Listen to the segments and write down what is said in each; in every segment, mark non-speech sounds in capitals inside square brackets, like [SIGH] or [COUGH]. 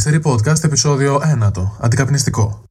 Mystery Podcast, επεισόδιο 1. Αντικαπνιστικό.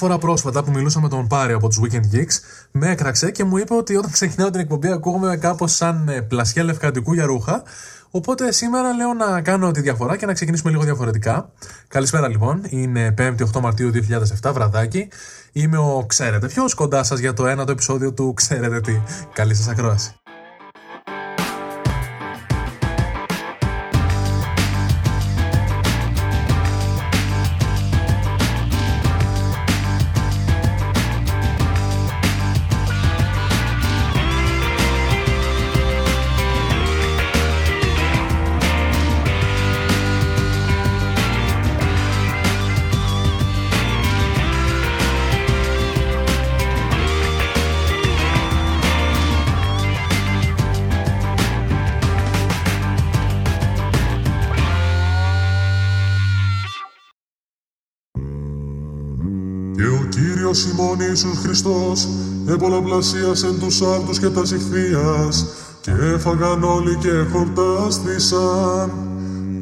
Φορά πρόσφατα που μιλούσα με τον Πάρη από τους Weekend Geeks, με έκραξε και μου είπε ότι όταν [LAUGHS] ξεκινάω την εκπομπή ακούγομαι κάπως σαν ε, πλασιά λευκαντικού για ρούχα. Οπότε σήμερα λέω να κάνω τη διαφορά και να ξεκινήσουμε λίγο διαφορετικά. Καλησπέρα λοιπόν, είναι 5η 8 Μαρτίου 2007, βραδάκι. Είμαι ο Ξέρετε ποιος κοντά σας για το ένατο επεισόδιο του Ξέρετε τι. Καλή σας ακρόαση. Ημών Ιησούς Χριστός επολαπλασίασεν τους άρτους και τα ηχθείας και έφαγαν όλοι και χορτάστησαν.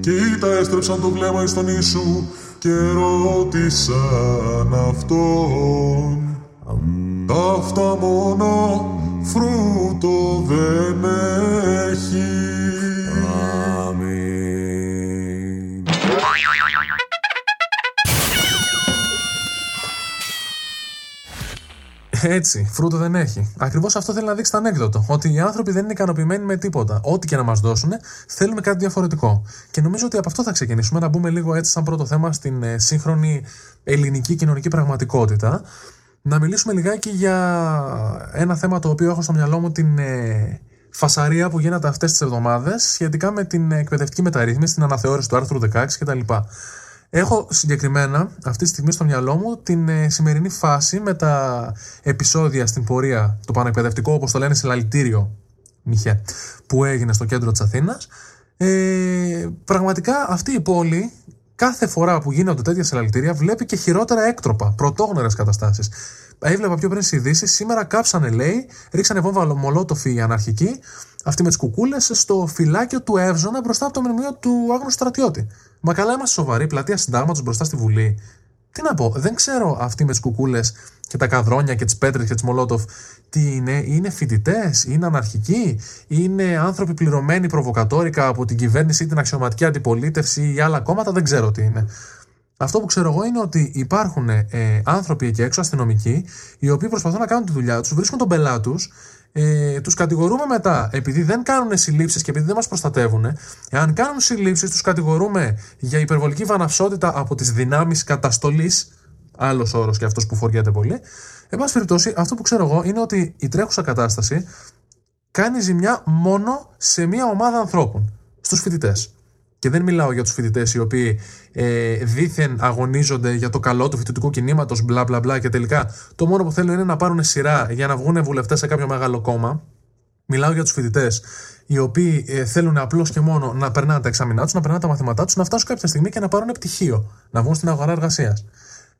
Και ήτα έστρεψαν το βλέμμα εις τον Ιησού και ρώτησαν Αυτόν. Ταύτα μόνο φρούτο δεν έχει. Έτσι, φρούτο δεν έχει. Ακριβώς αυτό θέλει να δείξει το ανέκδοτο. Ότι οι άνθρωποι δεν είναι ικανοποιημένοι με τίποτα. Ό,τι και να μας δώσουν, θέλουμε κάτι διαφορετικό. Και νομίζω ότι από αυτό θα ξεκινήσουμε να μπούμε λίγο έτσι, σαν πρώτο θέμα, στην ε, σύγχρονη ελληνική κοινωνική πραγματικότητα. Να μιλήσουμε λιγάκι για ένα θέμα το οποίο έχω στο μυαλό μου την ε, φασαρία που γίνεται αυτές τις εβδομάδες σχετικά με την εκπαιδευτική μεταρρύθμιση, την αναθεώρηση του άρθρου 16 κτλ. Έχω συγκεκριμένα αυτή τη στιγμή στο μυαλό μου την ε, σημερινή φάση με τα επεισόδια στην πορεία, το πανεκπαιδευτικό όπως το λένε συλλαλητήριο Μιχέ, που έγινε στο κέντρο της Αθήνας. Ε, πραγματικά αυτή η πόλη κάθε φορά που γίνονται τέτοια συλλαλητήρια βλέπει και χειρότερα έκτροπα, πρωτόγνωρες καταστάσεις. Έβλεπα πιο πριν στις ειδήσεις, σήμερα κάψανε λέει, ρίξανε βόμβα μολότοφοι οι αναρχικοί, αυτοί με τις κουκούλες, στο φυλάκιο του Εύζωνα μπροστά από το μνημείο του Άγνου Στρατιώτη. Μα καλά είμαστε σοβαροί, πλατεία συντάγματος μπροστά στη Βουλή. Τι να πω, δεν ξέρω αυτοί με τις κουκούλες και τα καδρόνια και τις πέτρες και τις μολότοφ τι είναι. Είναι φοιτητές, είναι αναρχικοί, είναι άνθρωποι πληρωμένοι προβοκατόρικα από την κυβέρνηση ή την αξιωματική αντιπολίτευση ή άλλα κόμματα, δεν ξέρω τι είναι. Αυτό που ξέρω εγώ είναι ότι υπάρχουν ε, άνθρωποι εκεί έξω, αστυνομικοί, οι οποίοι προσπαθούν να κάνουν τη δουλειά τους, βρίσκουν τον πελά τους, ε, τους κατηγορούμε μετά επειδή δεν κάνουν συλλήψεις και επειδή δεν μας προστατεύουν. Εάν κάνουν συλλήψεις, τους κατηγορούμε για υπερβολική βαναυσότητα από τις δυνάμεις καταστολής. Άλλος όρος και αυτός που φοριέται πολύ. Εν πάση περιπτώσει, αυτό που ξέρω εγώ είναι ότι η τρέχουσα κατάσταση κάνει ζημιά μόνο σε μία ομάδα ανθρώπων, στους φοιτητές. Και δεν μιλάω για τους φοιτητές οι οποίοι ε, δήθεν αγωνίζονται για το καλό του φοιτητικού κινήματος, μπλα μπλα μπλα και τελικά το μόνο που θέλουν είναι να πάρουν σειρά για να βγουν βουλευτές σε κάποιο μεγάλο κόμμα. Μιλάω για τους φοιτητές οι οποίοι ε, θέλουν απλώς και μόνο να περνάνε τα εξάμεινά τους, να περνάνε τα μαθήματά τους, να φτάσουν κάποια στιγμή και να πάρουν πτυχίο, να βγουν στην αγορά εργασίας.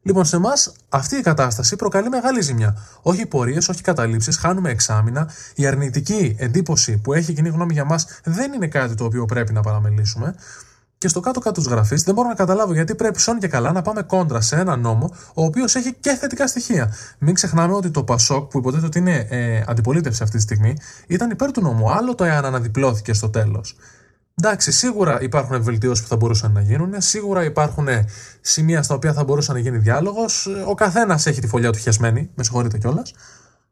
Λοιπόν, σε εμάς αυτή η κατάσταση προκαλεί μεγάλη ζημιά. Όχι πορείες, όχι καταλήψεις, χάνουμε εξάμεινα. Η αρνητική εντύπωση που έχει η κοινή γνώμη για μας δεν είναι κάτι το οποίο πρέπει να παραμελήσουμε. Και στο κάτω-κάτω τη γραφή δεν μπορώ να καταλάβω γιατί πρέπει σώνει και καλά να πάμε κόντρα σε ένα νόμο ο οποίος έχει και θετικά στοιχεία. Μην ξεχνάμε ότι το Πασόκ, που υποτίθεται ότι είναι ε, αντιπολίτευση αυτή τη στιγμή, ήταν υπέρ του νόμου. Άλλο το εάν αναδιπλώθηκε στο τέλος. Εντάξει, σίγουρα υπάρχουν βελτιώσεις που θα μπορούσαν να γίνουν, σίγουρα υπάρχουν σημεία στα οποία θα μπορούσε να γίνει διάλογος. Ο καθένας έχει τη φωλιά του χεσμένη, με συγχωρείτε κιόλας.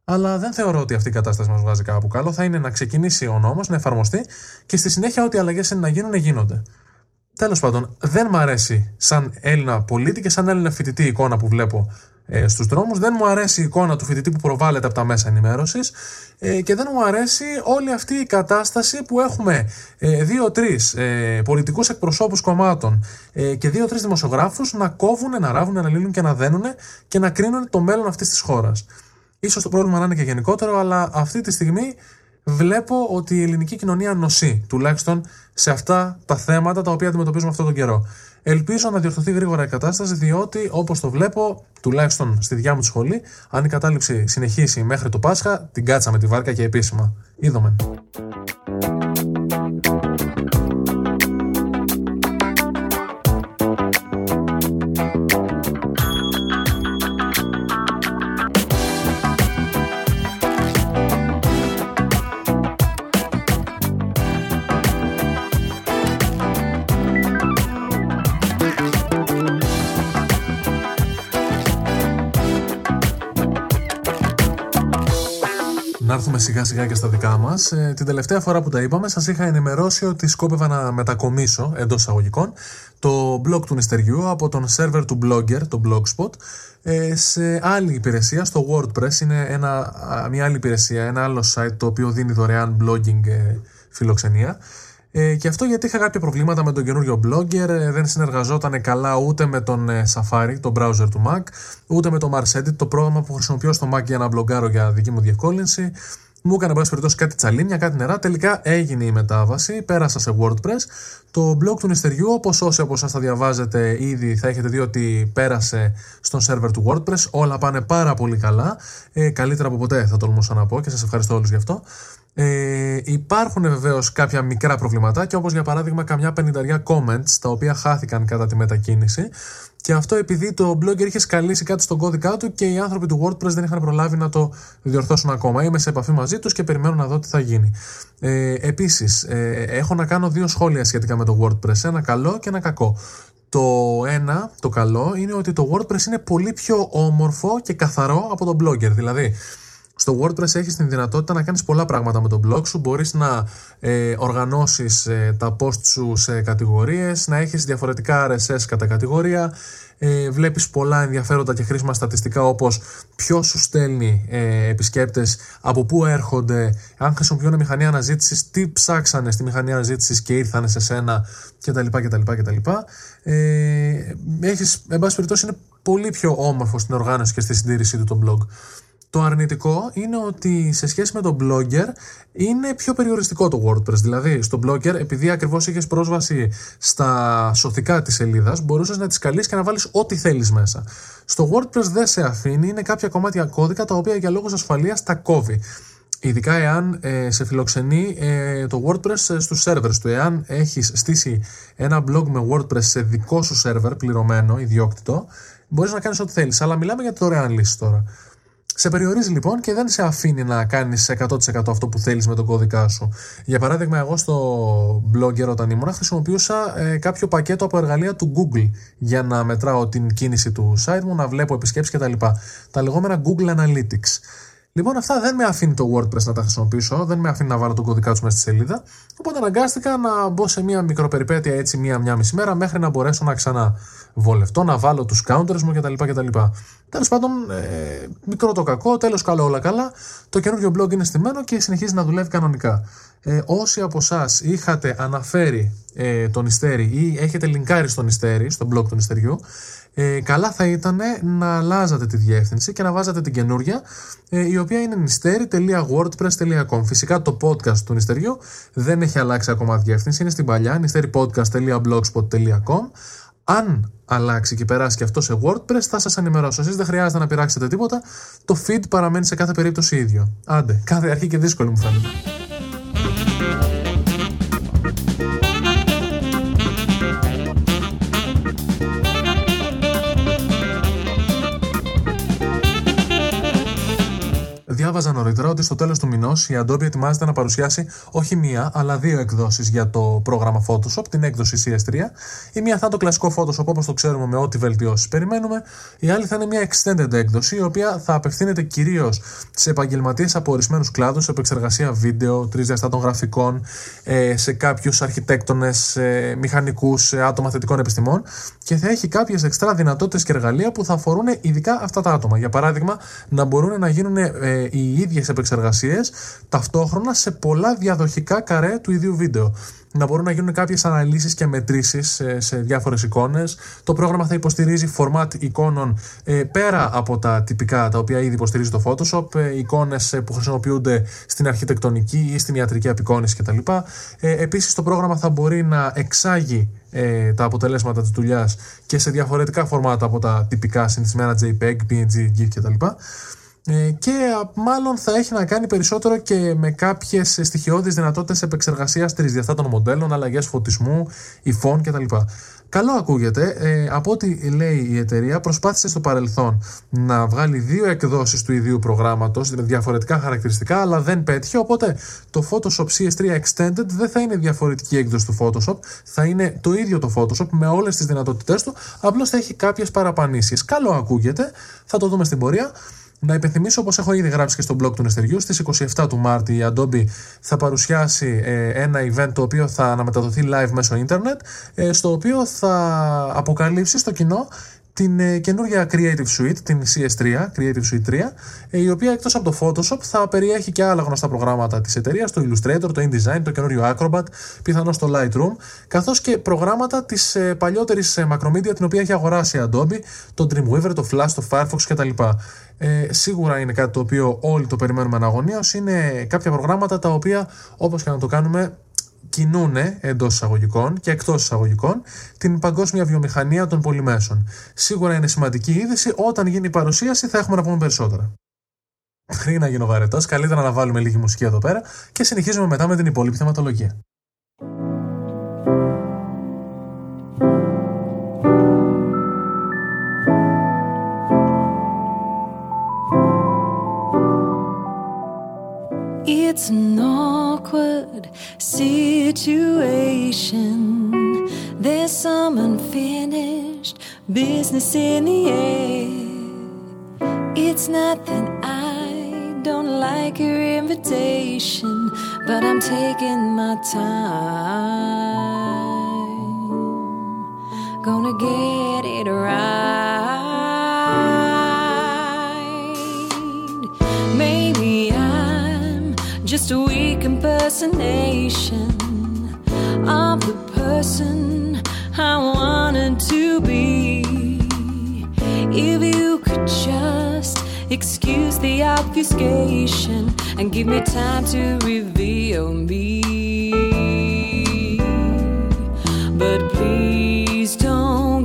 Αλλά δεν θεωρώ ότι αυτή η κατάσταση μας βγάζει κάπου καλό. Θα είναι να ξεκινήσει ο νόμος, να εφαρμοστεί και στη συνέχεια ό,τι αλλαγές είναι να γίνουν, γίνονται. Τέλος πάντων, δεν μ' αρέσει σαν Έλληνα πολίτη και σαν Έλληνα φοιτητή η εικόνα που βλέπω ε, στους δρόμους. Δεν μου αρέσει η εικόνα του φοιτητή που προβάλλεται από τα μέσα ενημέρωσης ε, και δεν μου αρέσει όλη αυτή η κατάσταση που έχουμε ε, δύο-τρεις ε, πολιτικούς εκπροσώπους κομμάτων ε, και δύο-τρεις δημοσιογράφους να κόβουν, να ράβουν, να λύνουν και να δένουν και να κρίνουν το μέλλον αυτής της χώρας. Ίσως το πρόβλημα να είναι και γενικότερο, αλλά αυτή τη στιγμή βλέπω ότι η ελληνική κοινωνία νοσεί, τουλάχιστον σε αυτά τα θέματα τα οποία αντιμετωπίζουμε αυτόν τον καιρό. Ελπίζω να διορθωθεί γρήγορα η κατάσταση, διότι όπως το βλέπω, τουλάχιστον στη δικιά μου τη σχολή, αν η κατάληψη συνεχίσει μέχρι το Πάσχα, την κάτσαμε τη βάρκα και επίσημα. Είδαμε. Έρθουμε σιγά σιγά και στα δικά μας. Ε, την τελευταία φορά που τα είπαμε, σας είχα ενημερώσει ότι σκόπευα να μετακομίσω εντός εισαγωγικών το blog του νηστεριού από τον σερβερ του blogger, το blogspot, ε, σε άλλη υπηρεσία, στο WordPress. Είναι ένα, μια άλλη υπηρεσία, ένα άλλο site το οποίο δίνει δωρεάν blogging ε, φιλοξενία. Ε, και αυτό γιατί είχα κάποια προβλήματα με τον καινούριο blogger, ε, δεν συνεργαζόταν καλά ούτε με τον ε, Safari, το browser του Mac, ούτε με το Mars Edit, το πρόγραμμα που χρησιμοποιώ στο Mac για να μπλογκάρω για δική μου διευκόλυνση. Μου έκανε, πάση περιπτώσει, κάτι τσαλίνια, κάτι νερά. Τελικά έγινε η μετάβαση, πέρασα σε WordPress. Το blog του νηστεριού, όπως όσοι από εσάς θα διαβάζετε ήδη, θα έχετε δει ότι πέρασε στον σερβερ του WordPress. Όλα πάνε πάρα πολύ καλά. Ε, καλύτερα από ποτέ, θα τολμούσα να πω και σας ευχαριστώ όλους γι' αυτό. Ε, υπάρχουν βεβαίως κάποια μικρά προβληματάκια, όπως για παράδειγμα καμιά πενηνταριά comments τα οποία χάθηκαν κατά τη μετακίνηση. Και αυτό επειδή το blogger είχε σκαλίσει κάτι στον κώδικά του και οι άνθρωποι του WordPress δεν είχαν προλάβει να το διορθώσουν ακόμα. Είμαι σε επαφή μαζί τους και περιμένω να δω τι θα γίνει. Ε, Επίσης, ε, έχω να κάνω δύο σχόλια σχετικά με το WordPress. Ένα καλό και ένα κακό. Το ένα, το καλό, είναι ότι το WordPress είναι πολύ πιο όμορφο και καθαρό από το blogger. Δηλαδή, στο WordPress έχεις την δυνατότητα να κάνεις πολλά πράγματα με το blog σου. Μπορείς να ε, οργανώσεις ε, τα post σου σε κατηγορίες, να έχεις διαφορετικά RSS κατά κατηγορία, ε, βλέπεις πολλά ενδιαφέροντα και χρήσιμα στατιστικά όπως ποιος σου στέλνει ε, επισκέπτες, από πού έρχονται, αν χρησιμοποιούν μηχανή αναζήτησης, τι ψάξανε στη μηχανή αναζήτησης και ήρθανε σε σένα κτλ. κτλ, κτλ. Ε, έχεις, εν πάση περιπτώσει, είναι πολύ πιο όμορφο στην οργάνωση και στη συντήρησή του το blog. Το αρνητικό είναι ότι σε σχέση με το Blogger είναι πιο περιοριστικό το WordPress. Δηλαδή, στο Blogger, επειδή ακριβώς είχες πρόσβαση στα σωθικά της σελίδας, μπορούσες να τις καλείς και να βάλεις ό,τι θέλεις μέσα. Στο WordPress δεν σε αφήνει, είναι κάποια κομμάτια κώδικα τα οποία για λόγους ασφαλείας τα κόβει. Ειδικά εάν ε, σε φιλοξενεί ε, το WordPress ε, στους servers του. Εάν έχεις στήσει ένα blog με WordPress σε δικό σου server πληρωμένο, ιδιόκτητο, μπορείς να κάνεις ό,τι θέλεις. Αλλά μιλάμε για δωρεάν λύση τώρα. Σε περιορίζει λοιπόν και δεν σε αφήνει να κάνεις 100% αυτό που θέλεις με τον κώδικά σου. Για παράδειγμα, εγώ στο blogger όταν ήμουν χρησιμοποιούσα ε, κάποιο πακέτο από εργαλεία του Google για να μετράω την κίνηση του site μου, να βλέπω επισκέψεις κτλ. Τα λεγόμενα Google Analytics. Λοιπόν, αυτά δεν με αφήνει το WordPress να τα χρησιμοποιήσω, δεν με αφήνει να βάλω τον κωδικά τους μέσα στη σελίδα. Οπότε αναγκάστηκα να μπω σε μία μικροπεριπέτεια έτσι μία-μία μισή μέρα μέχρι να μπορέσω να ξανά βολευτώ, να βάλω τους counters μου κτλ. κτλ. Τέλος πάντων, ε, μικρό το κακό, τέλος καλό όλα καλά. Το καινούριο blog είναι στημένο και συνεχίζει να δουλεύει κανονικά. Ε, όσοι από εσάς είχατε αναφέρει ε, τον Ιστέρι ή έχετε λινκάρει στον Ιστέρι, στο blog του Ιστεριού, ε, καλά θα ήταν να αλλάζατε τη διεύθυνση και να βάζατε την καινούρια, ε, η οποία είναι nisteri.wordpress.com. Φυσικά το podcast του Νιστεριού δεν έχει αλλάξει ακόμα διεύθυνση, είναι στην παλιά, nisteripodcast.blogspot.com. Αν αλλάξει και περάσει και αυτό σε WordPress, θα σας ενημερώσω. Εσείς δεν χρειάζεται να πειράξετε τίποτα. Το feed παραμένει σε κάθε περίπτωση ίδιο. Άντε, κάθε αρχή και δύσκολη μου φαίνεται. Διάβαζα νωρίτερα ότι στο τέλος του μηνός η Adobe ετοιμάζεται να παρουσιάσει όχι μία, αλλά δύο εκδόσεις για το πρόγραμμα Photoshop, την έκδοση CS3. Η μία θα είναι το κλασικό Photoshop όπως το ξέρουμε με ό,τι βελτιώσεις περιμένουμε. Η άλλη θα είναι μια extended έκδοση, η οποία θα απευθύνεται κυρίως σε επαγγελματίες από ορισμένους κλάδους, επεξεργασία βίντεο, τρισδιαστάτων γραφικών, ε, σε κάποιους αρχιτέκτονες, μηχανικούς, άτομα θετικών επιστημών και θα έχει κάποιες εξτρά δυνατότητες και εργαλεία που θα αφορούν ειδικά αυτά τα άτομα. Για παράδειγμα, να μπορούν να γίνουν ε, οι ίδιες επεξεργασίες ταυτόχρονα σε πολλά διαδοχικά καρέ του ίδιου βίντεο. Να μπορούν να γίνουν κάποιες αναλύσεις και μετρήσεις σε, σε διάφορες εικόνες. Το πρόγραμμα θα υποστηρίζει format εικόνων ε, πέρα από τα τυπικά τα οποία ήδη υποστηρίζει το Photoshop, ε, εικόνες ε, που χρησιμοποιούνται στην αρχιτεκτονική ή στην ιατρική απεικόνηση κτλ. Ε, Επίσης, το πρόγραμμα θα μπορεί να εξάγει ε, τα αποτελέσματα της δουλειάς και σε διαφορετικά φορμάτα από τα τυπικά συνηθισμένα JPEG, PNG, GIF κτλ. Ε, και μάλλον θα έχει να κάνει περισσότερο και με κάποιες στοιχειώδεις δυνατότητες επεξεργασίας τρισδιαστάτων μοντέλων, αλλαγές φωτισμού, υφών κτλ. Καλό ακούγεται. Ε, από ό,τι λέει η εταιρεία, προσπάθησε στο παρελθόν να βγάλει δύο εκδόσεις του ιδίου προγράμματος με διαφορετικά χαρακτηριστικά, αλλά δεν πέτυχε. Οπότε το Photoshop CS3 Extended δεν θα είναι διαφορετική έκδοση του Photoshop, θα είναι το ίδιο το Photoshop με όλες τις δυνατότητές του, απλώς θα έχει κάποιες παραπανήσεις. Καλό ακούγεται, θα το δούμε στην πορεία. Να υπενθυμίσω, όπως έχω ήδη γράψει και στο blog του Νεστεριού, στις 27 του Μάρτη η Adobe θα παρουσιάσει ε, ένα event το οποίο θα αναμεταδοθεί live μέσω ίντερνετ, ε, στο οποίο θα αποκαλύψει στο κοινό την ε, καινούργια Creative Suite, την CS3, Creative Suite 3, ε, η οποία εκτός από το Photoshop θα περιέχει και άλλα γνωστά προγράμματα της εταιρείας, το Illustrator, το InDesign, το καινούριο Acrobat, πιθανώς το Lightroom, καθώς και προγράμματα της ε, παλιότερης ε, Macromedia, την οποία έχει αγοράσει η Adobe, το Dreamweaver, το Flash, το Firefox κτλ. Ε, σίγουρα είναι κάτι το οποίο όλοι το περιμένουμε αναγωνίως, είναι κάποια προγράμματα τα οποία όπως και να το κάνουμε κινούν εντός εισαγωγικών και εκτός εισαγωγικών την παγκόσμια βιομηχανία των πολυμέσων. Σίγουρα είναι σημαντική είδηση. Όταν γίνει η παρουσίαση θα έχουμε να πούμε περισσότερα. Πριν να γίνω βαρετός, καλύτερα να βάλουμε λίγη μουσική εδώ πέρα και συνεχίζουμε μετά με την υπόλοιπη θεματολογία. It's an awkward situation. There's some unfinished business in the air. It's not that I don't like your invitation, but I'm taking my time. Gonna get it right. Just a weak impersonation of the person I wanted to be. If you could just excuse the obfuscation and give me time to reveal me. But please don't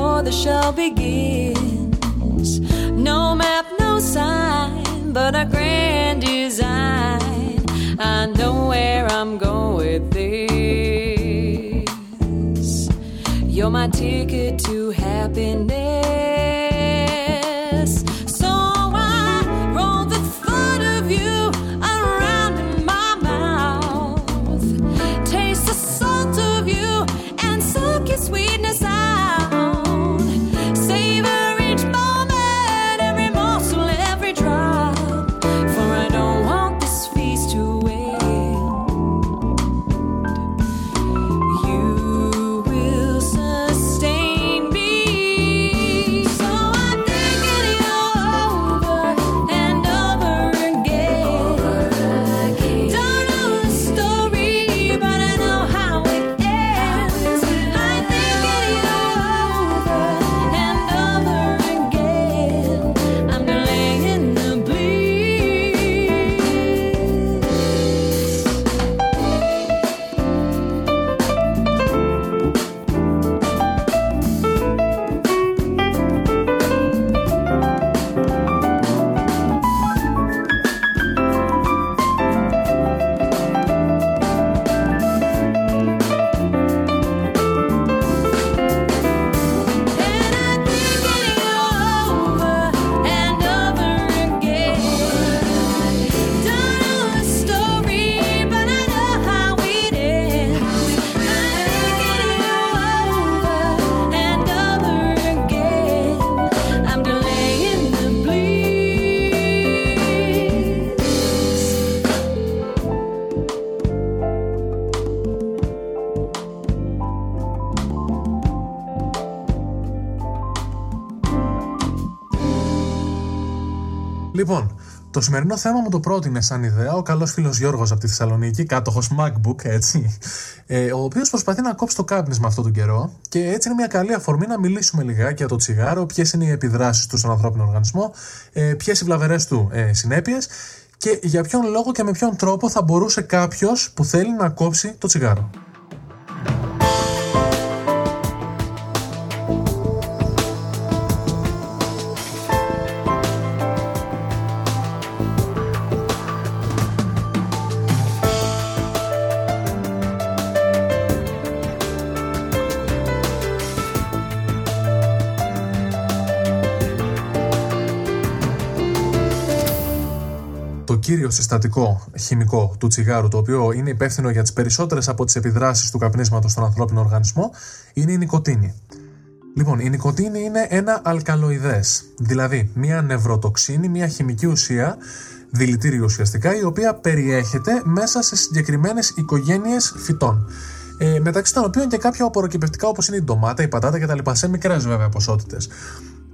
before the show begins. No map, no sign, but a grand design. I know where I'm going with this. You're my ticket to happiness. Το σημερινό θέμα μου το πρότεινε σαν ιδέα ο καλός φίλος Γιώργος από τη Θεσσαλονίκη, κάτοχος MacBook, έτσι. Ε, ο οποίος προσπαθεί να κόψει το κάπνισμα αυτόν τον καιρό και έτσι είναι μια καλή αφορμή να μιλήσουμε λιγάκι για το τσιγάρο, ποιες είναι οι επιδράσεις του στον ανθρώπινο οργανισμό, ε, ποιες οι βλαβερές του ε, συνέπειες και για ποιον λόγο και με ποιον τρόπο θα μπορούσε κάποιος που θέλει να κόψει το τσιγάρο. Κύριο συστατικό χημικό του τσιγάρου, το οποίο είναι υπεύθυνο για τις περισσότερες από τις επιδράσεις του καπνίσματος στον ανθρώπινο οργανισμό, είναι η νοικοτήνη. Λοιπόν, η νοικοτήνη είναι ένα αλκαλοειδές, δηλαδή μια νευροτοξίνη, μια χημική ουσία, δηλητήριο ουσιαστικά, η οποία περιέχεται μέσα σε συγκεκριμένες οικογένειες φυτών. Ε, μεταξύ των οποίων και κάποια απορροκυπευτικά όπως είναι η ντομάτα, η πατάτα κτλ. σε μικρές βέβαια ποσότητες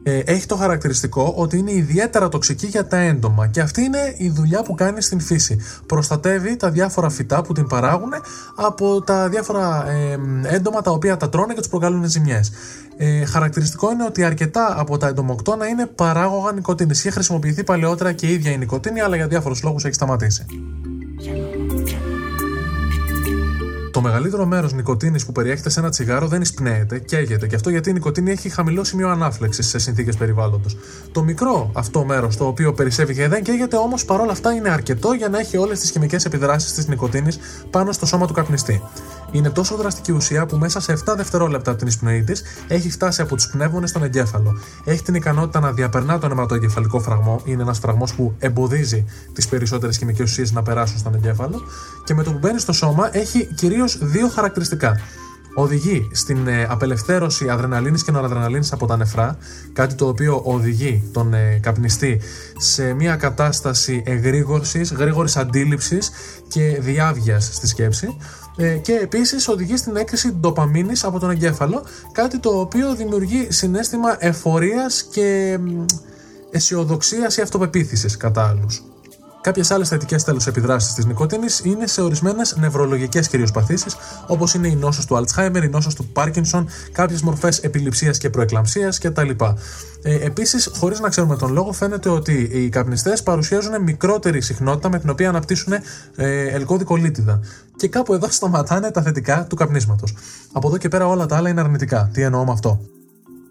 ε, έχει το χαρακτηριστικό ότι είναι ιδιαίτερα τοξική για τα έντομα και αυτή είναι η δουλειά που κάνει στην φύση. Προστατεύει τα διάφορα φυτά που την παράγουν από τα διάφορα ε, έντομα τα οποία τα τρώνε και τους προκαλούν ζημιές. Ε, χαρακτηριστικό είναι ότι αρκετά από τα εντομοκτώνα είναι παράγωγα νοικοτήνη. Είχε χρησιμοποιηθεί παλαιότερα και η ίδια η νοικοτήνη, αλλά για διάφορους λόγους έχει σταματήσει. Το μεγαλύτερο μέρος νοικοτήνη που περιέχεται σε ένα τσιγάρο δεν εισπνέεται, καίγεται. Και αυτό γιατί η νοικοτήνη έχει χαμηλό σημείο ανάφλεξης σε συνθήκες περιβάλλοντος. Το μικρό αυτό μέρος το οποίο περισσεύει και δεν καίγεται όμως παρόλα αυτά είναι αρκετό για να έχει όλες τις χημικές επιδράσεις της νοικοτήνη πάνω στο σώμα του καπνιστή. Είναι τόσο δραστική ουσία που μέσα σε 7 δευτερόλεπτα από την εισπνοή της έχει φτάσει από τους πνεύμονες στον εγκέφαλο. Έχει την ικανότητα να διαπερνά τον αιματοεγκεφαλικό φραγμό, είναι ένας φραγμός που εμποδίζει τις περισσότερες χημικέ ουσίε να περάσουν στον εγκέφαλο και με το που μπαίνει στο σώμα έχει κυρίως δύο χαρακτηριστικά. Οδηγεί στην ε, απελευθέρωση αδρεναλίνης και νοradrenalίνης από τα νεφρά, κάτι το οποίο οδηγεί τον ε, καπνιστή σε μια κατάσταση εγρήγορσης, γρήγορης αντίληψης και διάβγειας στη σκέψη ε, και επίσης οδηγεί στην έκρηση ντοπαμίνης από τον εγκέφαλο, κάτι το οποίο δημιουργεί συνέστημα εφορίας και αισιοδοξίας ή αυτοπεποίθησης κατά άλλους. Κάποιες άλλες θετικές τέλος επιδράσεις της νοικοτήνης είναι σε ορισμένες νευρολογικές κυρίω παθήσει, όπως είναι η νόσος του Αλτσχάιμερ, η νόσος του Πάρκινσον, κάποιες μορφές επιληψίας και προεκλαμψίας κτλ. Ε, Επίσης, χωρίς να ξέρουμε τον λόγο, φαίνεται ότι οι καπνιστές παρουσιάζουν μικρότερη συχνότητα με την οποία αναπτύσσουν ε, ελκώδικο λίτιδα. Και κάπου εδώ σταματάνε τα θετικά του καπνίσματος. Από εδώ και πέρα όλα τα άλλα είναι αρνητικά. Τι εννοώ με αυτό;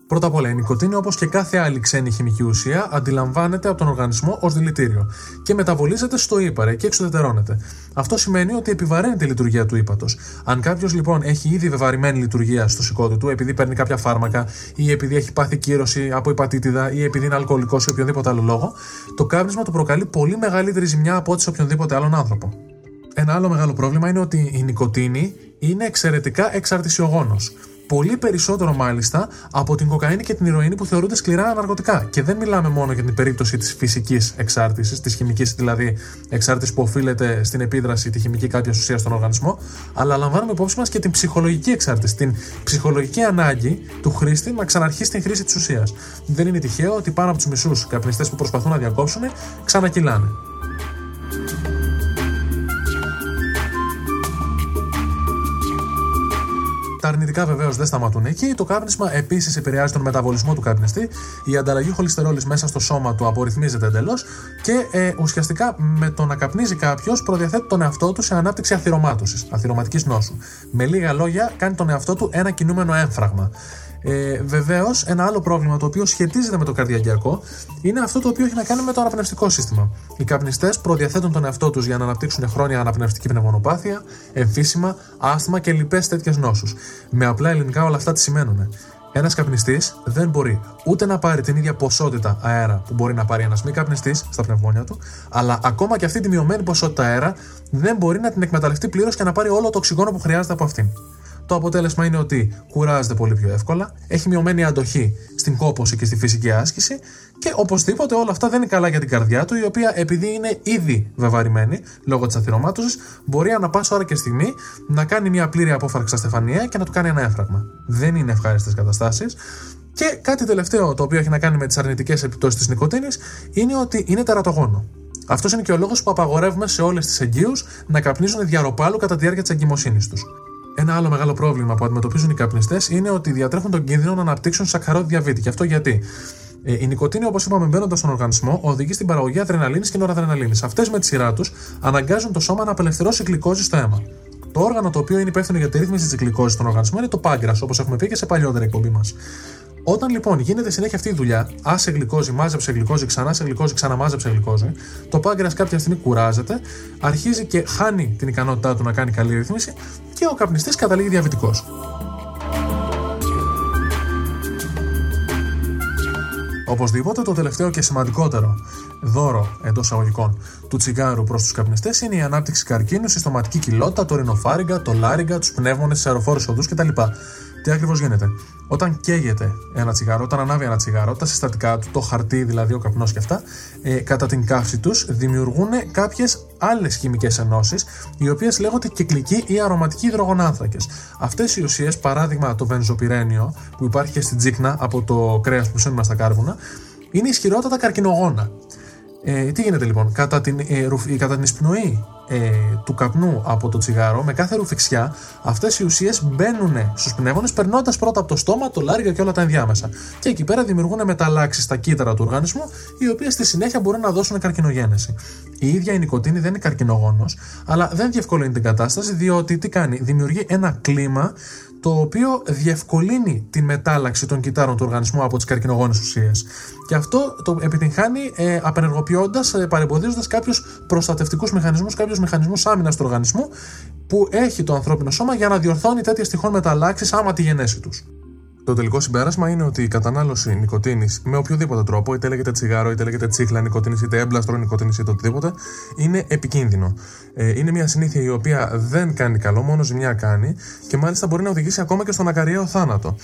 Πρώτα απ' όλα, η νοικοτήνη, όπως και κάθε άλλη ξένη χημική ουσία, αντιλαμβάνεται από τον οργανισμό ως δηλητήριο και μεταβολίζεται στο ύπαρε και εξουδετερώνεται. Αυτό σημαίνει ότι επιβαρύνει τη λειτουργία του ύπατος. Αν κάποιος λοιπόν έχει ήδη βεβαρημένη λειτουργία στο σηκώτη του, επειδή παίρνει κάποια φάρμακα ή επειδή έχει πάθει κύρωση από υπατήτηδα ή επειδή είναι αλκοολικός ή οποιοδήποτε άλλο λόγο, το κάπνισμα του προκαλεί πολύ μεγαλύτερη ζημιά από ό,τι σε οποιονδήποτε άλλον άνθρωπο. Ένα άλλο μεγάλο πρόβλημα είναι ότι η νοικοτήνη είναι εξαιρετικά εξαρτησιογόνος πολύ περισσότερο μάλιστα από την κοκαίνη και την ηρωίνη που θεωρούνται σκληρά ναρκωτικά. Και δεν μιλάμε μόνο για την περίπτωση της φυσικής εξάρτησης, της χημικής δηλαδή εξάρτηση που οφείλεται στην επίδραση τη χημική κάποια ουσία στον οργανισμό, αλλά λαμβάνουμε υπόψη μας και την ψυχολογική εξάρτηση, την ψυχολογική ανάγκη του χρήστη να ξαναρχίσει την χρήση της ουσίας. Δεν είναι τυχαίο ότι πάνω από τους μισούς καπνιστές που προσπαθούν να διακόψουν ξανακυλάνε. Τα αρνητικά βεβαίως δεν σταματούν εκεί. Το κάπνισμα επίσης επηρεάζει τον μεταβολισμό του καπνιστή. Η ανταλλαγή χολυστερόλης μέσα στο σώμα του απορριθμίζεται εντελώς και ε, ουσιαστικά με το να καπνίζει κάποιος προδιαθέτει τον εαυτό του σε ανάπτυξη αθυρωμάτωση, αθυρωματικής νόσου. Με λίγα λόγια, κάνει τον εαυτό του ένα κινούμενο έμφραγμα. Ε, Βεβαίως, ένα άλλο πρόβλημα το οποίο σχετίζεται με το καρδιακιακό είναι αυτό το οποίο έχει να κάνει με το αναπνευστικό σύστημα. Οι καπνιστές προδιαθέτουν τον εαυτό τους για να αναπτύξουν χρόνια αναπνευστική πνευμονοπάθεια, εμφύσιμα, άσθμα και λοιπές τέτοιες νόσους. Με απλά ελληνικά όλα αυτά τι σημαίνουν. Ένας καπνιστής δεν μπορεί ούτε να πάρει την ίδια ποσότητα αέρα που μπορεί να πάρει ένας μη καπνιστής στα πνευμόνια του, αλλά ακόμα και αυτή τη μειωμένη ποσότητα αέρα δεν μπορεί να την εκμεταλλευτεί πλήρως και να πάρει όλο το οξυγόνο που χρειάζεται από αυτήν. Το αποτέλεσμα είναι ότι κουράζεται πολύ πιο εύκολα, έχει μειωμένη αντοχή στην κόπωση και στη φυσική άσκηση και οπωσδήποτε όλα αυτά δεν είναι καλά για την καρδιά του, η οποία επειδή είναι ήδη βεβαρημένη λόγω της αθυρωμάτωση, μπορεί ανά πάσα ώρα και στιγμή να κάνει μια πλήρη απόφαρξη στα στεφανία και να του κάνει ένα έφραγμα. Δεν είναι ευχάριστες καταστάσεις. Και κάτι τελευταίο το οποίο έχει να κάνει με τις αρνητικές επιπτώσεις της νοικοτήνη είναι ότι είναι τερατογόνο. Αυτός είναι και ο λόγος που απαγορεύουμε σε όλες τις εγγύου να καπνίζουν διαρροπάλου κατά τη διάρκεια της εγκυμοσύνης τους. Ένα άλλο μεγάλο πρόβλημα που αντιμετωπίζουν οι καπνιστές είναι ότι διατρέχουν τον κίνδυνο να αναπτύξουν σακχαρό διαβήτη. Και αυτό γιατί ε, η νοικοτήνη, όπως είπαμε, μπαίνοντας στον οργανισμό, οδηγεί στην παραγωγή αδρεναλίνης και νοradrenalίνη. Αυτές με τη σειρά τους αναγκάζουν το σώμα να απελευθερώσει γλυκόζη στο αίμα. Το όργανο το οποίο είναι υπεύθυνο για τη ρύθμιση της γλυκόζης στον οργανισμό είναι το πάγκρας, όπως έχουμε πει και σε παλιότερη εκπομπή μας. Όταν λοιπόν γίνεται συνέχεια αυτή η δουλειά, άσε γλυκόζη, μάζεψε γλυκόζη, ξανά σε γλυκόζη, ξαναμάζεψε γλυκόζη, το πάγκρας κάποια στιγμή κουράζεται, αρχίζει και χάνει την ικανότητά του να κάνει καλή ρύθμιση και ο καπνιστής καταλήγει διαβητικός. Οπωσδήποτε το τελευταίο και σημαντικότερο δώρο εντός αγωγικών του τσιγάρου προς τους καπνιστές είναι η ανάπτυξη καρκίνου, συστοματική κοιλότητα, το ρινοφάριγγα, το λάριγγα, τους πνεύμονες, τις αεροφόρου οδούς κτλ. Τι ακριβώς γίνεται. Όταν καίγεται ένα τσιγάρο, όταν ανάβει ένα τσιγάρο, τα συστατικά του, το χαρτί δηλαδή, ο καπνός και αυτά, ε, κατά την καύση τους δημιουργούν κάποιες άλλες χημικές ενώσεις, οι οποίες λέγονται κυκλικοί ή αρωματικοί υδρογονάνθρακες. Αυτές οι ουσίες, παράδειγμα το βενζοπυρένιο, που υπάρχει και στην τζίκνα από το κρέας που ψώνουμε στα κάρβουνα, είναι ισχυρότατα καρκινογόνα. Ε, τι γίνεται λοιπόν, κατά την, ε, κατά την εισπνοή ε, του καπνού από το τσιγάρο, με κάθε ρουφιξιά, αυτές οι ουσίες μπαίνουν στους πνεύμονες, περνώντας πρώτα από το στόμα, το λάριγα και όλα τα ενδιάμεσα. Και εκεί πέρα δημιουργούν μεταλλάξεις στα κύτταρα του οργανισμού, οι οποίες στη συνέχεια μπορούν να δώσουν καρκινογένεση. Η ίδια η νοικοτήνη δεν είναι καρκινογόνος, αλλά δεν διευκολύνει την κατάσταση, διότι τι κάνει, δημιουργεί ένα κλίμα το οποίο διευκολύνει τη μετάλλαξη των κυτάρων του οργανισμού από τις καρκινογόνες ουσίες. Και αυτό το επιτυγχάνει ε, απενεργοποιώντας, ε, παρεμποδίζοντας κάποιους προστατευτικούς μηχανισμούς, κάποιους μηχανισμούς άμυνας του οργανισμού που έχει το ανθρώπινο σώμα για να διορθώνει τέτοιες τυχόν μεταλλάξεις άμα τη γενέση τους. Το τελικό συμπέρασμα είναι ότι η κατανάλωση νοικοτήνη με οποιοδήποτε τρόπο, είτε λέγεται τσιγάρο, είτε λέγεται τσίχλα νοικοτήνη, είτε έμπλαστρο νοικοτήνη, είτε οτιδήποτε, είναι επικίνδυνο. Ε, είναι μια συνήθεια η οποία δεν κάνει καλό, μόνος ζημιά κάνει και μάλιστα μπορεί να οδηγήσει ακόμα και στον ακαριαίο θάνατο.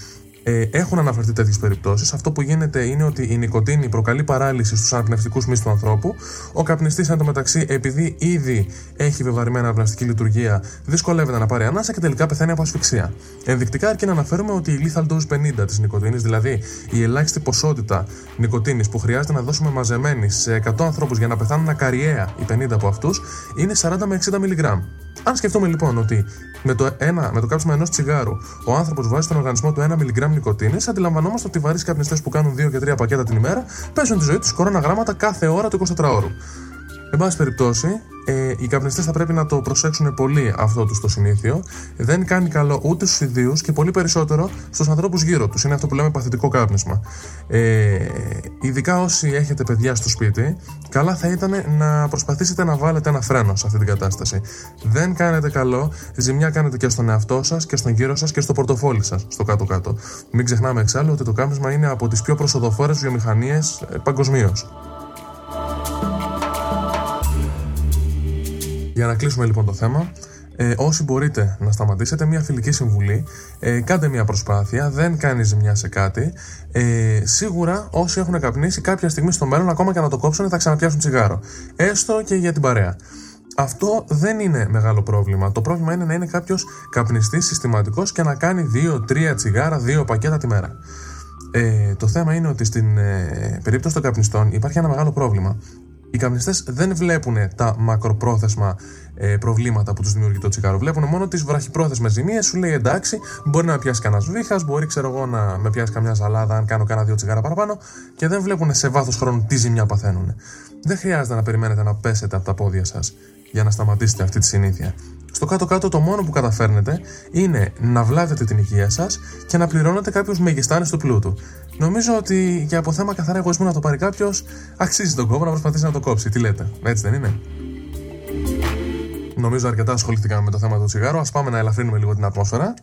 Ε, έχουν αναφερθεί τέτοιες περιπτώσεις. Αυτό που γίνεται είναι ότι η νοικοτήνη προκαλεί παράλυση στους αναπνευστικούς μυς του ανθρώπου. Ο καπνιστής, εν τω μεταξύ, επειδή ήδη έχει βεβαρημένα αναπνευστική λειτουργία, δυσκολεύεται να πάρει ανάσα και τελικά πεθαίνει από ασφυξία. Ενδεικτικά, αρκεί να αναφέρουμε ότι η lethal dose 50 της νοικοτήνη, δηλαδή η ελάχιστη ποσότητα νοικοτήνη που χρειάζεται να δώσουμε μαζεμένη σε 100 ανθρώπους για να πεθάνουν ακαριέα οι 50 από αυτούς, είναι 40 με 60 μιλιγκράμμ. Αν σκεφτούμε λοιπόν ότι με το, ένα, με το κάψιμο ενός τσιγάρου ο άνθρωπος βάζει στον οργανισμό του 1 μιλιγκράμμ νοικοτήνη, αντιλαμβανόμαστε ότι βαρύς καπνιστέ που κάνουν 2 και 3 πακέτα την ημέρα παίζουν τη ζωή τους κορώνα γράμματα κάθε ώρα του 24 ώρου. Εν πάση περιπτώσει, ε, οι καπνιστές θα πρέπει να το προσέξουν πολύ αυτό τους το συνήθειο. Δεν κάνει καλό ούτε στους ιδίους και πολύ περισσότερο στους ανθρώπους γύρω τους. Είναι αυτό που λέμε παθητικό κάπνισμα. Ε, ειδικά όσοι έχετε παιδιά στο σπίτι, καλά θα ήταν να προσπαθήσετε να βάλετε ένα φρένο σε αυτή την κατάσταση. Δεν κάνετε καλό, ζημιά κάνετε και στον εαυτό σας και στον γύρο σας και στο πορτοφόλι σας, στο κάτω-κάτω. Μην ξεχνάμε εξάλλου ότι το κάπνισμα είναι από τις πιο προσοδοφόρες βιομηχανίες ε, παγκοσμίως. Για να κλείσουμε λοιπόν το θέμα, ε, όσοι μπορείτε να σταματήσετε, μια φιλική συμβουλή, ε, κάντε μια προσπάθεια, δεν κάνει ζημιά σε κάτι. Ε, σίγουρα όσοι έχουν καπνίσει κάποια στιγμή στο μέλλον, ακόμα και να το κόψουν, θα ξαναπιάσουν τσιγάρο. Έστω και για την παρέα. Αυτό δεν είναι μεγάλο πρόβλημα. Το πρόβλημα είναι να είναι κάποιος καπνιστής συστηματικός και να κάνει 2-3 τσιγάρα, 2 πακέτα τη μέρα. Ε, το θέμα είναι ότι στην ε, περίπτωση των καπνιστών υπάρχει ένα μεγάλο πρόβλημα οι καπνιστέ δεν βλέπουν τα μακροπρόθεσμα ε, προβλήματα που τους δημιουργεί το τσιγάρο. Βλέπουν μόνο τις βραχυπρόθεσμες ζημίες. Σου λέει εντάξει, μπορεί να με πιάσει κανένας βήχας, μπορεί ξέρω εγώ να με πιάσει καμιά ζαλάδα αν κάνω κάνα δύο τσιγάρα παραπάνω και δεν βλέπουν σε βάθος χρόνου τι ζημιά παθαίνουν. Δεν χρειάζεται να περιμένετε να πέσετε από τα πόδια σας για να σταματήσετε αυτή τη συνήθεια. Στο κάτω-κάτω το μόνο που καταφέρνετε είναι να βλάβετε την υγεία σας και να πληρώνετε κάποιους μεγιστάνες του πλούτου. Νομίζω ότι και από θέμα καθαρά εγωισμού να το πάρει κάποιος, αξίζει τον κόπο να προσπαθήσει να το κόψει. Τι λέτε, έτσι δεν είναι; Νομίζω αρκετά ασχολήθηκαμε με το θέμα του τσιγάρου. Α πάμε να ελαφρύνουμε λίγο την ατμόσφαιρα.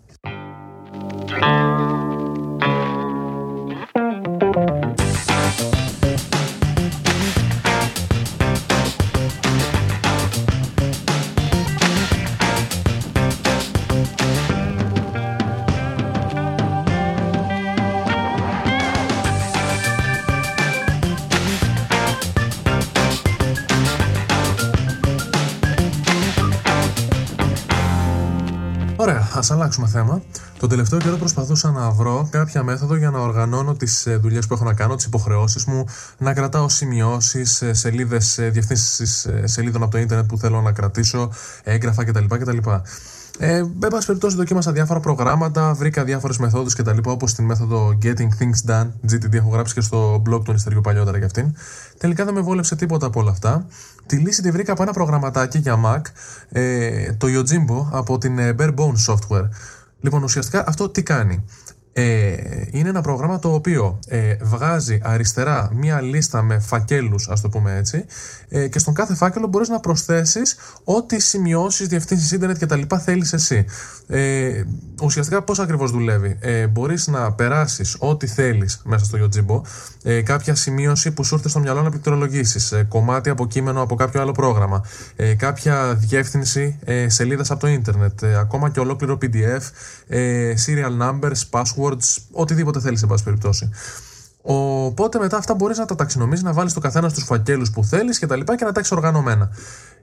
Α αλλάξουμε θέμα. Τον τελευταίο καιρό προσπαθούσα να βρω κάποια μέθοδο για να οργανώνω τις δουλειές που έχω να κάνω, τις υποχρεώσεις μου, να κρατάω σημειώσεις, σελίδες, διευθύνσεις σελίδων από το ίντερνετ που θέλω να κρατήσω, έγγραφα κτλ. κτλ. Ε, εν πάση περιπτώσει, δοκίμασα διάφορα προγράμματα, βρήκα διάφορες μεθόδους κτλ. Όπως την μέθοδο Getting Things Done, GTD, έχω γράψει και στο blog του Νηστεριού παλιότερα για αυτήν. Τελικά δεν με βόλεψε τίποτα από όλα αυτά. Τη λύση τη βρήκα από ένα προγραμματάκι για Mac, ε, το Yojimbo από την ε, Bare Bones Software. Λοιπόν, ουσιαστικά αυτό τι κάνει; Ε, είναι ένα πρόγραμμα το οποίο ε, βγάζει αριστερά μία λίστα με φακέλους, ας το πούμε έτσι, ε, και στον κάθε φάκελο μπορείς να προσθέσεις ό,τι σημειώσεις, διευθύνσεις ίντερνετ και τα λοιπά θέλεις εσύ. Ε, ουσιαστικά πώς ακριβώς δουλεύει. Ε, μπορείς να περάσεις ό,τι θέλεις μέσα στο Yojimbo, ε, κάποια σημείωση που σου έρθει στο μυαλό να πληκτρολογήσεις, ε, κομμάτι από κείμενο από κάποιο άλλο πρόγραμμα, ε, κάποια διεύθυνση ε, σελίδας από το ίντερνετ, ε, ακόμα και ολόκληρο PDF, ε, serial numbers, password, οτιδήποτε θέλεις, σε πάση περιπτώσει. Οπότε μετά αυτά μπορείς να τα ταξινομήσει, να βάλεις το καθένα στου φακέλους που θέλεις και τα λοιπά και να τα έχεις οργανωμένα.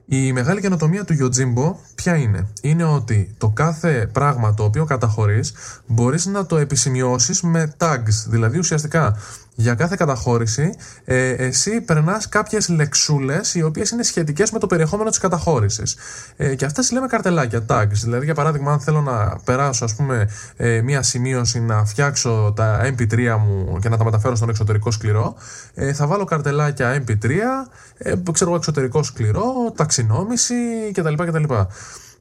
Η μεγάλη καινοτομία του Yojimbo ποια είναι; Είναι ότι το κάθε πράγμα το οποίο καταχωρείς μπορείς να το επισημειώσεις με tags. Δηλαδή ουσιαστικά για κάθε καταχώρηση ε, εσύ περνάς κάποιες λεξούλες οι οποίες είναι σχετικές με το περιεχόμενο της καταχώρησης. Ε, και αυτές λέμε καρτελάκια, tags. Δηλαδή, για παράδειγμα, αν θέλω να περάσω ας πούμε, ε, μία σημείωση να φτιάξω τα MP3 μου και να τα μεταφέρω στον εξωτερικό σκληρό, ε, θα βάλω καρτελάκια MP3, ε, ξέρω εξωτερικό σκληρό, ταξινόμηση κτλ. κτλ.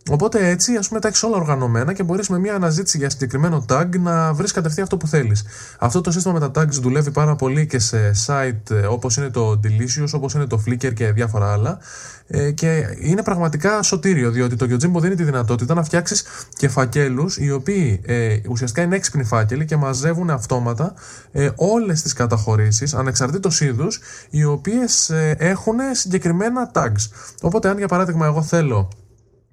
Οπότε έτσι, ας πούμε, τα έχεις όλα οργανωμένα και μπορείς με μια αναζήτηση για συγκεκριμένο tag να βρεις κατευθείαν αυτό που θέλεις. Αυτό το σύστημα με τα tags δουλεύει πάρα πολύ και σε site ε, όπως είναι το Delicious, όπως είναι το Flickr και διάφορα άλλα. Ε, και είναι πραγματικά σωτήριο, διότι το Yojimbo δίνει τη δυνατότητα να φτιάξεις και φακέλους οι οποίοι ε, ουσιαστικά είναι έξυπνοι φάκελοι και μαζεύουν αυτόματα ε, όλες τις καταχωρήσεις, ανεξαρτήτως είδους, οι οποίες ε, έχουν συγκεκριμένα tags. Οπότε, αν για παράδειγμα εγώ θέλω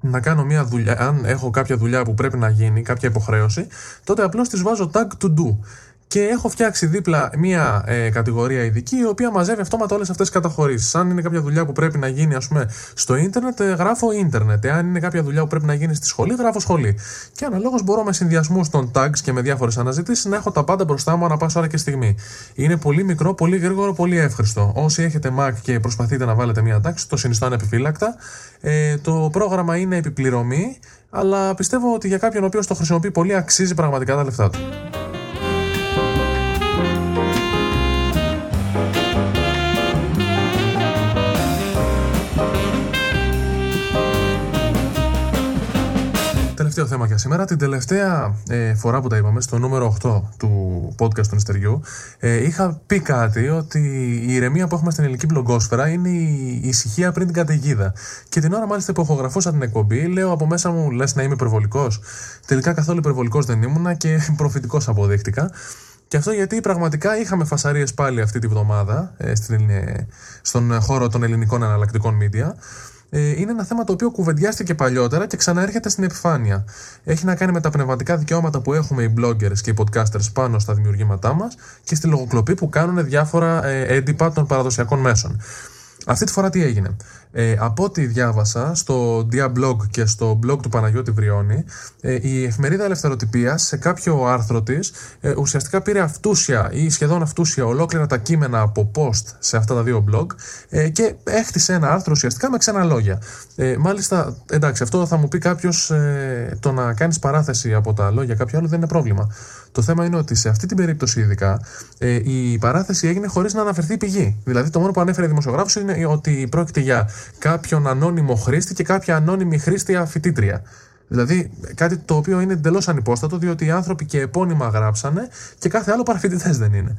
να κάνω μια δουλειά, αν έχω κάποια δουλειά που πρέπει να γίνει, κάποια υποχρέωση, τότε απλώς τις βάζω tag to do και έχω φτιάξει δίπλα μία ε, κατηγορία ειδική η οποία μαζεύει αυτόματα όλες αυτές τις καταχωρήσεις. Αν είναι κάποια δουλειά που πρέπει να γίνει ας πούμε, στο ίντερνετ, ε, γράφω ίντερνετ. Αν είναι κάποια δουλειά που πρέπει να γίνει στη σχολή, γράφω σχολή. Και αναλόγως μπορώ με συνδυασμούς των tags και με διάφορες αναζητήσεις να έχω τα πάντα μπροστά μου ανά πάσα ώρα και στιγμή. Είναι πολύ μικρό, πολύ γρήγορο, πολύ εύχριστο. Όσοι έχετε Mac και προσπαθείτε να βάλετε μία τάξη, το συνιστώ ανεπιφύλακτα. Ε, το πρόγραμμα είναι επιπληρωμή, αλλά πιστεύω ότι για κάποιον ο οποίος το χρησιμοποιεί πολύ αξίζει πραγματικά τα λεφτά του. Τελευταίο θέμα για σήμερα. Την τελευταία ε, φορά που τα είπαμε, στο νούμερο 8 του podcast του Νηστεριού, ε, είχα πει κάτι ότι η ηρεμία που έχουμε στην ελληνική μπλογκόσφαιρα είναι η ησυχία πριν την καταιγίδα. Και την ώρα μάλιστα που ηχογραφούσα την εκπομπή, λέω από μέσα μου, λες να είμαι υπερβολικός. Τελικά καθόλου υπερβολικός δεν ήμουνα και [LAUGHS] προφητικός αποδείχτηκα. Και αυτό γιατί πραγματικά είχαμε φασαρίες πάλι αυτή τη βδομάδα ε, στην, ε, στον χώρο των ελληνικών εναλλακτικών media ε, είναι ένα θέμα το οποίο κουβεντιάστηκε παλιότερα και ξαναέρχεται στην επιφάνεια. Έχει να κάνει με τα πνευματικά δικαιώματα που έχουμε οι bloggers και οι podcasters πάνω στα δημιουργήματά μας και στη λογοκλοπή που κάνουν διάφορα ε, έντυπα των παραδοσιακών μέσων. Αυτή τη φορά τι έγινε; Ε, από ό,τι διάβασα στο Diablog και στο blog του Παναγιώτη Βριώνη, ε, η εφημερίδα Ελευθεροτυπίας σε κάποιο άρθρο της ε, ουσιαστικά πήρε αυτούσια ή σχεδόν αυτούσια ολόκληρα τα κείμενα από post σε αυτά τα δύο blog ε, και έχτισε ένα άρθρο ουσιαστικά με ξένα λόγια. Ε, μάλιστα, εντάξει, αυτό θα μου πει κάποιος ε, το να κάνεις παράθεση από τα λόγια κάποιου άλλου δεν είναι πρόβλημα. Το θέμα είναι ότι σε αυτή την περίπτωση ειδικά ε, η παράθεση έγινε χωρίς να αναφερθεί η πηγή. Δηλαδή το μόνο που ανέφερε η δημοσιογράφος είναι ότι πρόκειται για κάποιον ανώνυμο χρήστη και κάποια ανώνυμη χρήστια φοιτήτρια. Δηλαδή κάτι το οποίο είναι εντελώς ανυπόστατο, διότι οι άνθρωποι και επώνυμα γράψανε και κάθε άλλο παραφοιτητέ δεν είναι.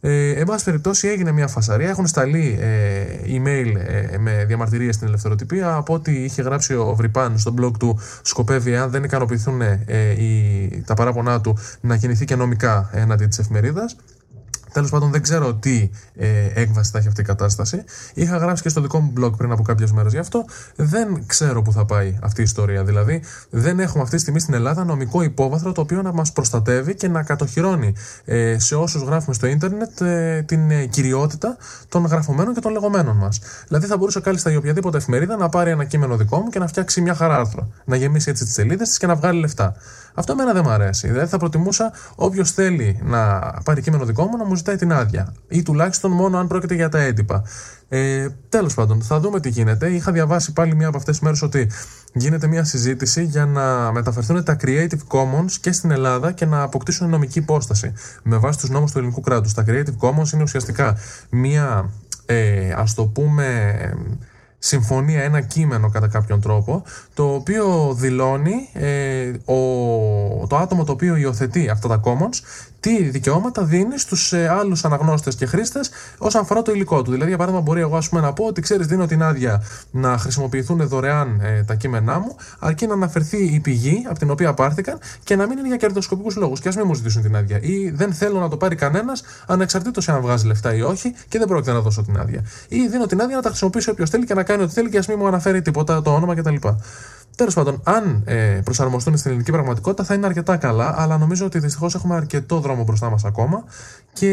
Ε, εν πάση περιπτώσει έγινε μια φασαρία. Έχουν σταλεί ε, email ε, με διαμαρτυρίες στην ελευθεροτυπία. Από ό,τι είχε γράψει ο Βρυπάν στο blog του, σκοπεύει, αν δεν ικανοποιηθούν ε, τα παράπονά του, να κινηθεί και νομικά έναντι της εφημερίδας. Τέλος πάντων, δεν ξέρω τι ε, έκβαση θα έχει αυτή η κατάσταση. Είχα γράψει και στο δικό μου blog πριν από κάποιες μέρες γι' αυτό. Δεν ξέρω πού θα πάει αυτή η ιστορία. Δηλαδή, δεν έχουμε αυτή τη στιγμή στην Ελλάδα νομικό υπόβαθρο το οποίο να μας προστατεύει και να κατοχυρώνει ε, σε όσους γράφουμε στο ίντερνετ ε, την ε, κυριότητα των γραφωμένων και των λεγόμενων μας. Δηλαδή, θα μπορούσε κάλλιστα η οποιαδήποτε εφημερίδα να πάρει ένα κείμενο δικό μου και να φτιάξει μια χαρά άρθρο. Να γεμίσει έτσι τις σελίδες της και να βγάλει λεφτά. Αυτό εμένα δεν μου αρέσει. Δηλαδή, θα προτιμούσα όποιος θέλει να πάρει κείμενο δικό μου να μου ζητάει την άδεια. Ή τουλάχιστον μόνο αν πρόκειται για τα έντυπα. Ε, Τέλος πάντων, θα δούμε τι γίνεται. Είχα διαβάσει πάλι μία από αυτές τις μέρες ότι γίνεται μια συζήτηση για να μεταφερθούν τα Creative Commons και στην Ελλάδα και να αποκτήσουν νομική υπόσταση με βάση τους νόμους του ελληνικού κράτους. Τα Creative Commons είναι ουσιαστικά μία, ε, ας το πούμε, συμφωνία, ένα κείμενο κατά κάποιον τρόπο, το οποίο δηλώνει ε, ο, το άτομο το οποίο υιοθετεί αυτά τα commons τι δικαιώματα δίνει στους ε, άλλους αναγνώστες και χρήστες όσον αφορά το υλικό του. Δηλαδή, για παράδειγμα, μπορεί εγώ ας πούμε, να πω ότι ξέρεις, δίνω την άδεια να χρησιμοποιηθούν δωρεάν ε, τα κείμενά μου, αρκεί να αναφερθεί η πηγή από την οποία πάρθηκαν και να μην είναι για κερδοσκοπικούς λόγους. Και ας μην μου ζητήσουν την άδεια. Ή δεν θέλω να το πάρει κανένας, ανεξαρτήτως αν βγάζει λεφτά ή όχι, και δεν πρόκειται να δώσω την άδεια. Ή δίνω την άδεια να τα χρησιμοποιήσει όποιος θέλει και να κάνει ό,τι θέλει και ας μην μου αναφέρει τίποτα το όνομα κτλ. Τέλος πάντων, αν ε, προσαρμοστούν στην ελληνική πραγματικότητα θα είναι αρκετά καλά, αλλά νομίζω ότι δυστυχώς έχουμε αρκετό δρόμο μπροστά μας ακόμα και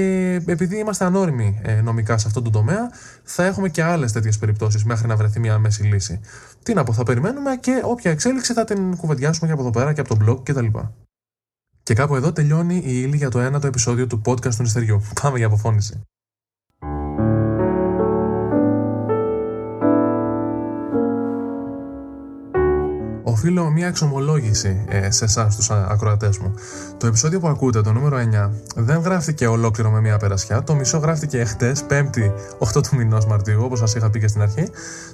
επειδή είμαστε ανώριμοι ε, νομικά σε αυτό το τομέα, θα έχουμε και άλλες τέτοιες περιπτώσεις μέχρι να βρεθεί μια μέση λύση. Τι να πω, θα περιμένουμε και όποια εξέλιξη θα την κουβεντιάσουμε και από εδώ πέρα και από το blog κτλ. Και κάπου εδώ τελειώνει η ύλη για το ένατο επεισόδιο του podcast του Νηστεριού. Πάμε για αποφώνηση. Οφείλω μια εξομολόγηση ε, σε εσάς, τους ακροατές μου. Το επεισόδιο που ακούτε, το νούμερο 9, δεν γράφτηκε ολόκληρο με μια περασιά. Το μισό γράφτηκε εχθές, 5η 8 του μηνός Μαρτίου, όπως σας είχα πει και στην αρχή.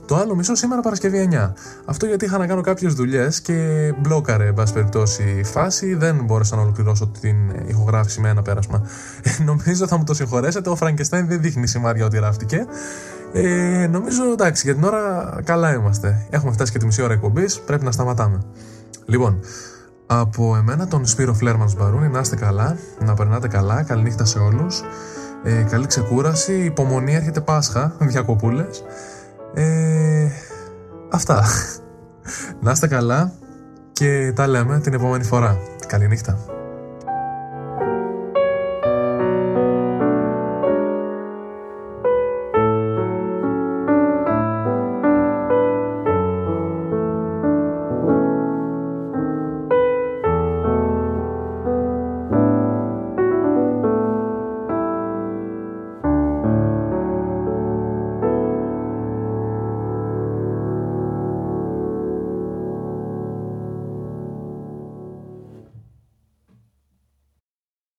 Το άλλο μισό σήμερα Παρασκευή 9. Αυτό γιατί είχα να κάνω κάποιες δουλειές και μπλόκαρε, εν πάση περιπτώσει, η φάση. Δεν μπόρεσα να ολοκληρώσω την ηχογράφηση με ένα πέρασμα. Ε, νομίζω θα μου το συγχωρέσετε, ο Φραγκεστάιν δεν δείχνει σημάδια ότι γράφτηκε. Ε, νομίζω εντάξει, για την ώρα καλά είμαστε. Έχουμε φτάσει και τη μισή ώρα εκπομπής, πρέπει να σταματάμε. Λοιπόν, από εμένα τον Σπύρο Φλέρμαν Μπαρούνι, να είστε καλά, να περνάτε καλά, καληνύχτα σε όλους. Ε, καλή ξεκούραση, υπομονή, έρχεται Πάσχα, [LAUGHS] διακοπούλες. Ε, αυτά. [LAUGHS] να είστε καλά και τα λέμε την επόμενη φορά. Καληνύχτα.